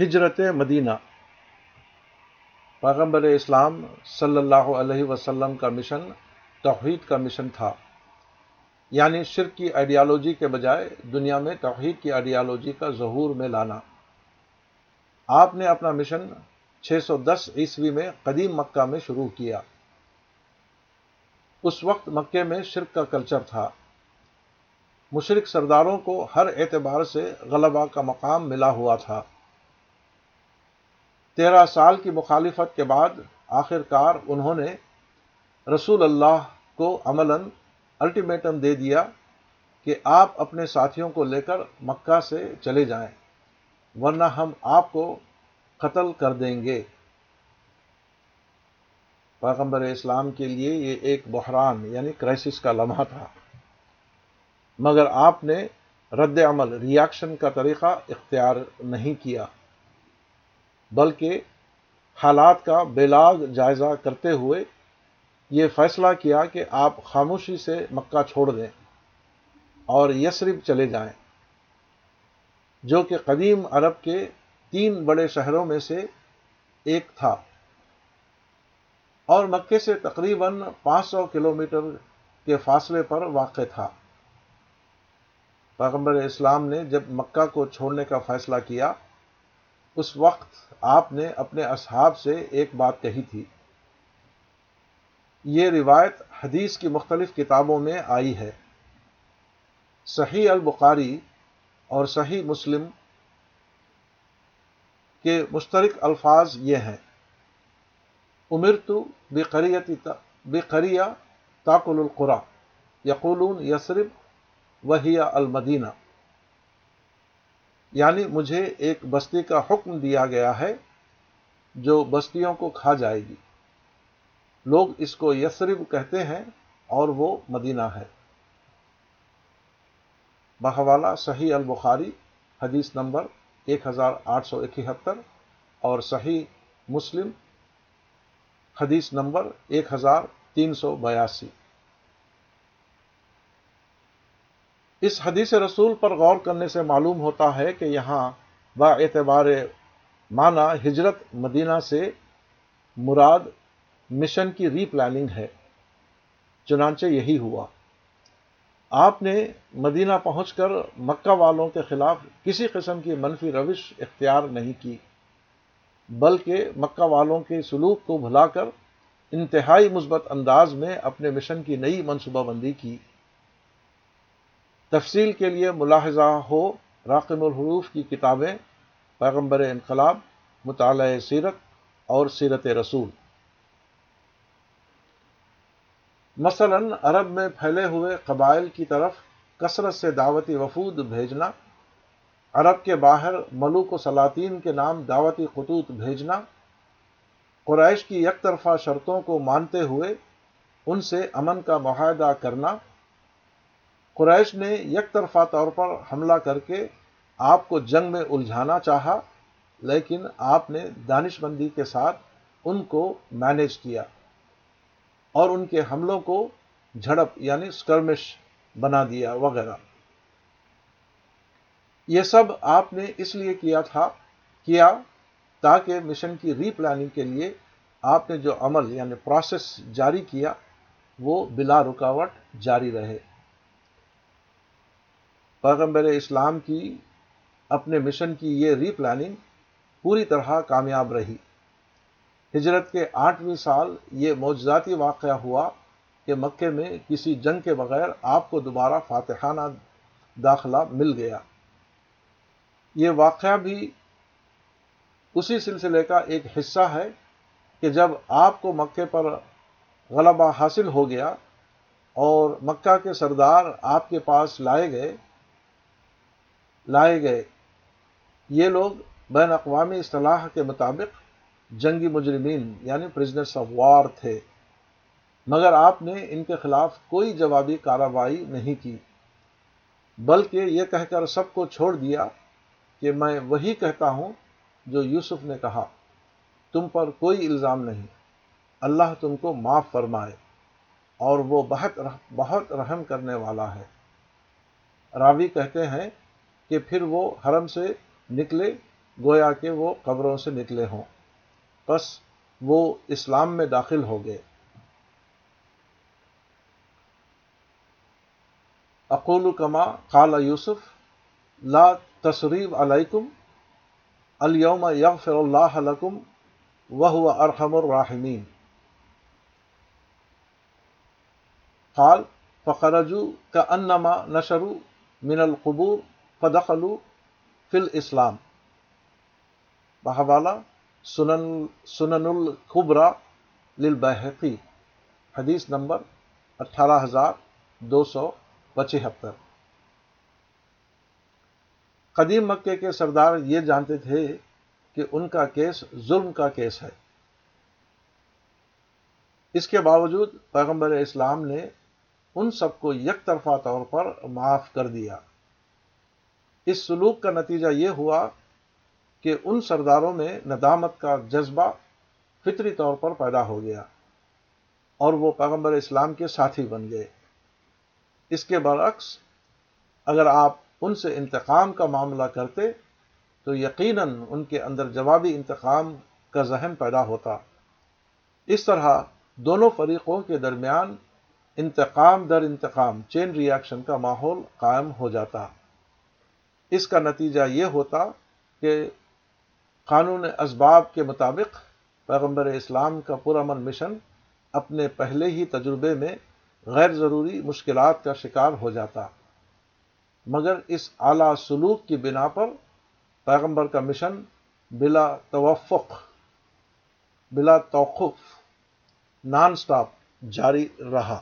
ہجرت مدینہ۔ پیغمبر اسلام صلی اللہ علیہ وسلم کا مشن، توحید کا مشن تھا۔ یعنی شرک کی آئیڈیالوجی کے بجائے دنیا میں توحید کی آئیڈیالوجی کا ظہور میں لانا۔ آپ نے اپنا مشن چھ سو دس عیسوی میں قدیم مکہ میں شروع کیا۔ اس وقت مکے میں شرک کا کلچر تھا۔ مشرق سرداروں کو ہر اعتبار سے غلبہ کا مقام ملا ہوا تھا۔ تیرہ سال کی مخالفت کے بعد آخر کار انہوں نے رسول اللہ کو عملاً الٹیمیٹم دے دیا کہ آپ اپنے ساتھیوں کو لے کر مکہ سے چلے جائیں، ورنہ ہم آپ کو قتل کر دیں گے۔ پیغمبر اسلام کے لیے یہ ایک بحران یعنی کرائسس کا لمحہ تھا۔ مگر آپ نے رد عمل ریاکشن کا طریقہ اختیار نہیں کیا۔ بلکہ حالات کا بلاگ جائزہ کرتے ہوئے یہ فیصلہ کیا کہ آپ خاموشی سے مکہ چھوڑ دیں اور یسرب چلے جائیں، جو کہ قدیم عرب کے تین بڑے شہروں میں سے ایک تھا۔ اور مکے سے تقریباً پانچ سو کلومیٹر کے فاصلے پر واقع تھا۔ پیغمبر اسلام نے جب مکہ کو چھوڑنے کا فیصلہ کیا اس وقت آپ نے اپنے اصحاب سے ایک بات کہی تھی۔ یہ روایت حدیث کی مختلف کتابوں میں آئی ہے۔ صحیح البخاری اور صحیح مسلم کے مشترک الفاظ یہ ہیں۔ امر تو بقریہ تاکل القرا، یقولون یسرف وحیہ المدینہ۔ یعنی مجھے ایک بستی کا حکم دیا گیا ہے جو بستیوں کو کھا جائے گی۔ لوگ اس کو یسرب کہتے ہیں اور وہ مدینہ ہے۔ بحوالہ صحیح البخاری، حدیث نمبر ایک ہزار آٹھ سو اکہتر اور صحیح مسلم، حدیث نمبر ایک ہزار تین سو بیاسی۔ اس حدیث رسول پر غور کرنے سے معلوم ہوتا ہے کہ یہاں با اعتبار معنی ہجرت مدینہ سے مراد مشن کی ری پلاننگ ہے، چنانچہ یہی ہوا۔ آپ نے مدینہ پہنچ کر مکہ والوں کے خلاف کسی قسم کی منفی روش اختیار نہیں کی، بلکہ مکہ والوں کے سلوک کو بھلا کر انتہائی مثبت انداز میں اپنے مشن کی نئی منصوبہ بندی کی۔ تفصیل کے لیے ملاحظہ ہو راقم الحروف کی کتابیں، پیغمبر انقلاب، مطالعہ سیرت اور سیرت رسول۔ مثلا عرب میں پھیلے ہوئے قبائل کی طرف کثرت سے دعوتی وفود بھیجنا، عرب کے باہر ملوک و سلاطین کے نام دعوتی خطوط بھیجنا، قریش کی یک طرفہ شرطوں کو مانتے ہوئے ان سے امن کا معاہدہ کرنا قریش نے یک طرفہ طور پر حملہ کر کے آپ کو جنگ میں الجھانا چاہا، لیکن آپ نے دانش مندی کے ساتھ ان کو مینیج کیا اور ان کے حملوں کو جھڑپ یعنی اسکرمش بنا دیا وغیرہ۔ یہ سب آپ نے اس لیے کیا تھا، کیا تاکہ مشن کی ری پلاننگ کے لیے آپ نے جو عمل یعنی پروسیس جاری کیا، وہ بلا رکاوٹ جاری رہے۔ پیغمبر اسلام کی، اپنے مشن کی یہ ری پلاننگ پوری طرح کامیاب رہی۔ ہجرت کے آٹھویں سال یہ موجزاتی واقعہ ہوا کہ مکے میں کسی جنگ کے بغیر آپ کو دوبارہ فاتحانہ داخلہ مل گیا۔ یہ واقعہ بھی اسی سلسلے کا ایک حصہ ہے کہ جب آپ کو مکے پر غلبہ حاصل ہو گیا اور مکہ کے سردار آپ کے پاس لائے گئے لائے گئے۔ یہ لوگ بین اقوامی اصطلاح کے مطابق جنگی مجرمین یعنی پرزنرس آف وار تھے۔ مگر آپ نے ان کے خلاف کوئی جوابی کارروائی نہیں کی، بلکہ یہ کہہ کر سب کو چھوڑ دیا کہ میں وہی کہتا ہوں جو یوسف نے کہا۔ تم پر کوئی الزام نہیں۔ اللہ تم کو معاف فرمائے اور وہ بہت بہت رحم کرنے والا ہے۔ راوی کہتے ہیں کہ پھر وہ حرم سے نکلے، گویا کہ وہ قبروں سے نکلے ہوں۔ بس وہ اسلام میں داخل ہو گئے۔ اقول کما قال یوسف، لا تصریب علیکم الوم یغفر اللہ لکم وہ ارحم الراحمین۔ قال فقرجو کا انما نشرو من القبور فدخلو فل اسلام بحوالہ سنن سنن الخبرا للبحقی حدیث نمبر اٹھارہ ہزار دو سو پچہتر۔ قدیم مکے کے سردار یہ جانتے تھے کہ ان کا کیس ظلم کا کیس ہے۔ اس کے باوجود پیغمبر اسلام نے ان سب کو یک طرفہ طور پر معاف کر دیا۔ اس سلوک کا نتیجہ یہ ہوا کہ ان سرداروں میں ندامت کا جذبہ فطری طور پر پیدا ہو گیا اور وہ پیغمبر اسلام کے ساتھی بن گئے۔ اس کے برعکس، اگر آپ ان سے انتقام کا معاملہ کرتے تو یقیناً ان کے اندر جوابی انتقام کا ذہن پیدا ہوتا۔ اس طرح دونوں فریقوں کے درمیان انتقام در انتقام چین ریاکشن کا ماحول قائم ہو جاتا۔ اس کا نتیجہ یہ ہوتا کہ قانون اسباب کے مطابق پیغمبر اسلام کا پرامن مشن اپنے پہلے ہی تجربے میں غیر ضروری مشکلات کا شکار ہو جاتا۔ مگر اس اعلی سلوک کی بنا پر پیغمبر کا مشن بلا توفق بلا توقف نان سٹاپ جاری رہا۔